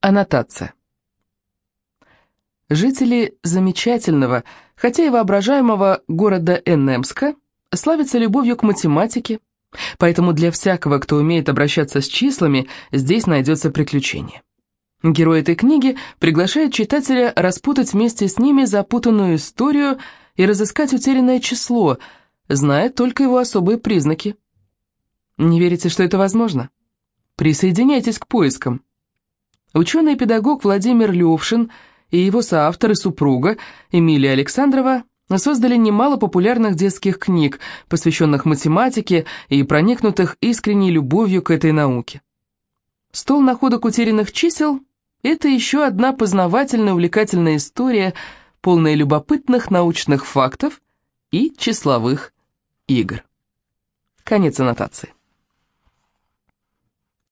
Аннотация. Жители замечательного, хотя и воображаемого города Энемска славятся любовью к математике, поэтому для всякого, кто умеет обращаться с числами, здесь найдется приключение. Герой этой книги приглашает читателя распутать вместе с ними запутанную историю и разыскать утерянное число, зная только его особые признаки. Не верите, что это возможно? Присоединяйтесь к поискам. Ученый-педагог Владимир Левшин и его соавтор и супруга Эмилия Александрова создали немало популярных детских книг, посвященных математике и проникнутых искренней любовью к этой науке. «Стол находок утерянных чисел» — это еще одна познавательная увлекательная история, полная любопытных научных фактов и числовых игр. Конец аннотации.